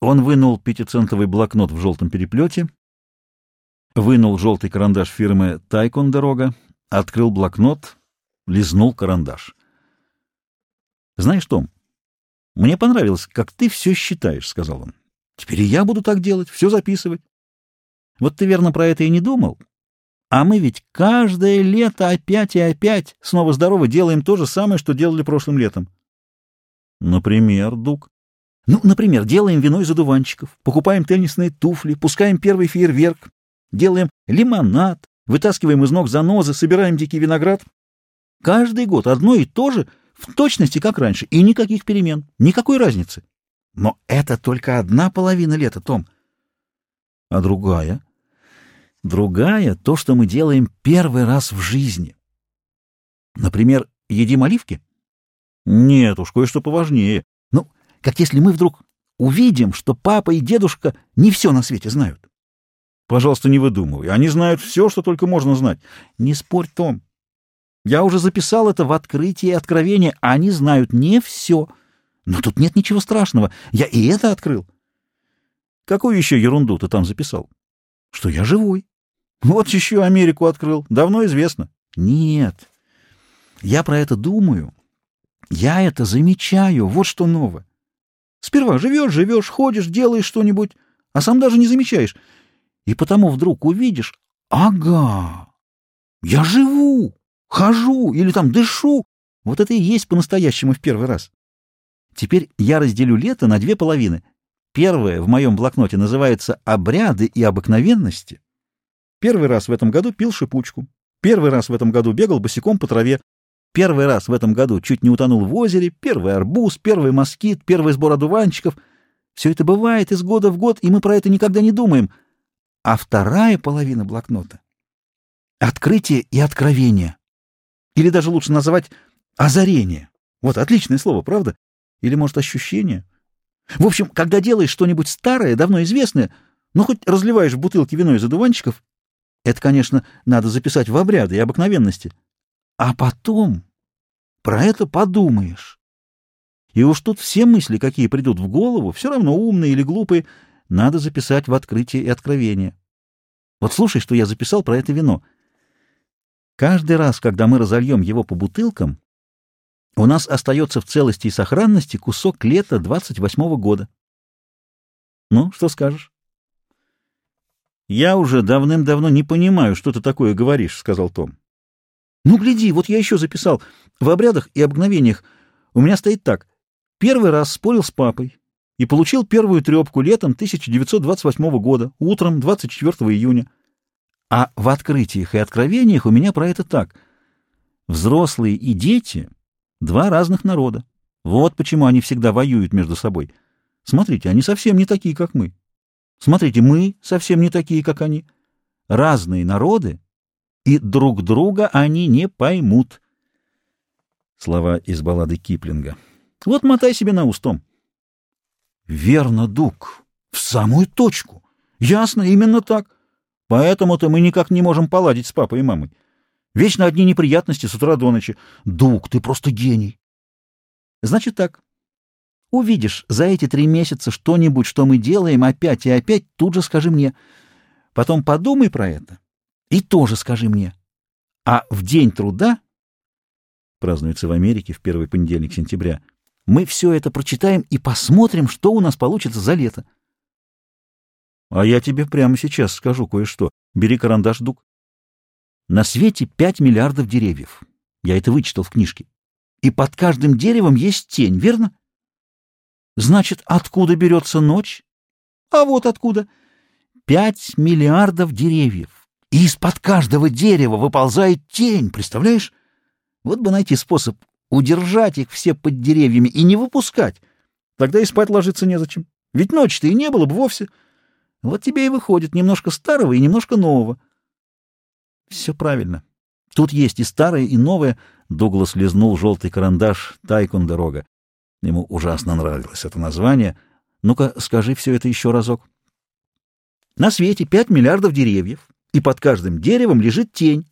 Он вынул пятицентовый блокнот в желтом переплете, вынул желтый карандаш фирмы «Тайкон Дорога», открыл блокнот, лизнул карандаш. «Знаешь, Том, мне понравилось, как ты все считаешь», — сказал он. «Теперь и я буду так делать, все записывать. Вот ты верно про это и не думал, а мы ведь каждое лето опять и опять снова здорово делаем то же самое, что делали прошлым летом». «Например, Дук?» Ну, например, делаем вино из одуванчиков, покупаем теннисные туфли, пускаем первый фейерверк, делаем лимонад, вытаскиваем из ног занозы, собираем дикий виноград. Каждый год одно и то же, в точности как раньше, и никаких перемен, никакой разницы. Но это только одна половина лета, Том. А другая? Другая — то, что мы делаем первый раз в жизни. Например, едим оливки? Нет уж, кое-что поважнее как если мы вдруг увидим, что папа и дедушка не все на свете знают. Пожалуйста, не выдумывай. Они знают все, что только можно знать. Не спорь, Том. Я уже записал это в открытии и откровении. Они знают не все. Но тут нет ничего страшного. Я и это открыл. Какую еще ерунду ты там записал? Что я живой. Вот еще Америку открыл. Давно известно. Нет. Я про это думаю. Я это замечаю. Вот что новое. Сперва живешь, живешь, ходишь, делаешь что-нибудь, а сам даже не замечаешь. И потому вдруг увидишь, ага, я живу, хожу или там дышу. Вот это и есть по-настоящему в первый раз. Теперь я разделю лето на две половины. Первая в моем блокноте называется «Обряды и обыкновенности». Первый раз в этом году пил шипучку. Первый раз в этом году бегал босиком по траве. Первый раз в этом году чуть не утонул в озере, первый арбуз, первый москит, первый сбор одуванчиков. Все это бывает из года в год, и мы про это никогда не думаем. А вторая половина блокнота — открытие и откровение. Или даже лучше называть озарение. Вот отличное слово, правда? Или, может, ощущение? В общем, когда делаешь что-нибудь старое, давно известное, ну, хоть разливаешь в бутылке вино из одуванчиков, это, конечно, надо записать в обряды и обыкновенности — а потом про это подумаешь. И уж тут все мысли, какие придут в голову, все равно умные или глупые, надо записать в открытие и откровение. Вот слушай, что я записал про это вино. Каждый раз, когда мы разольем его по бутылкам, у нас остается в целости и сохранности кусок лета 28-го года. Ну, что скажешь? «Я уже давным-давно не понимаю, что ты такое говоришь», — сказал Том. Ну, гляди, вот я еще записал. В обрядах и обыкновениях у меня стоит так. Первый раз спорил с папой и получил первую трепку летом 1928 года, утром 24 июня. А в открытиях и откровениях у меня про это так. Взрослые и дети — два разных народа. Вот почему они всегда воюют между собой. Смотрите, они совсем не такие, как мы. Смотрите, мы совсем не такие, как они. Разные народы и друг друга они не поймут. Слова из баллады Киплинга. Вот мотай себе на устом. Верно, Дук, в самую точку. Ясно, именно так. Поэтому-то мы никак не можем поладить с папой и мамой. Вечно одни неприятности с утра до ночи. Дук, ты просто гений. Значит так. Увидишь за эти три месяца что-нибудь, что мы делаем опять и опять, тут же скажи мне. Потом подумай про это и тоже скажи мне. А в день труда, празднуется в Америке в первый понедельник сентября, мы все это прочитаем и посмотрим, что у нас получится за лето. А я тебе прямо сейчас скажу кое-что. Бери карандаш, Дук. На свете пять миллиардов деревьев. Я это вычитал в книжке. И под каждым деревом есть тень, верно? Значит, откуда берется ночь? А вот откуда. Пять миллиардов деревьев и из-под каждого дерева выползает тень, представляешь? Вот бы найти способ удержать их все под деревьями и не выпускать. Тогда и спать ложиться незачем. Ведь ночи-то и не было бы вовсе. Вот тебе и выходит немножко старого и немножко нового. Все правильно. Тут есть и старое, и новое. Дуглас лизнул желтый карандаш «Тайкун дорога». Ему ужасно нравилось это название. Ну-ка, скажи все это еще разок. На свете пять миллиардов деревьев, и под каждым деревом лежит тень.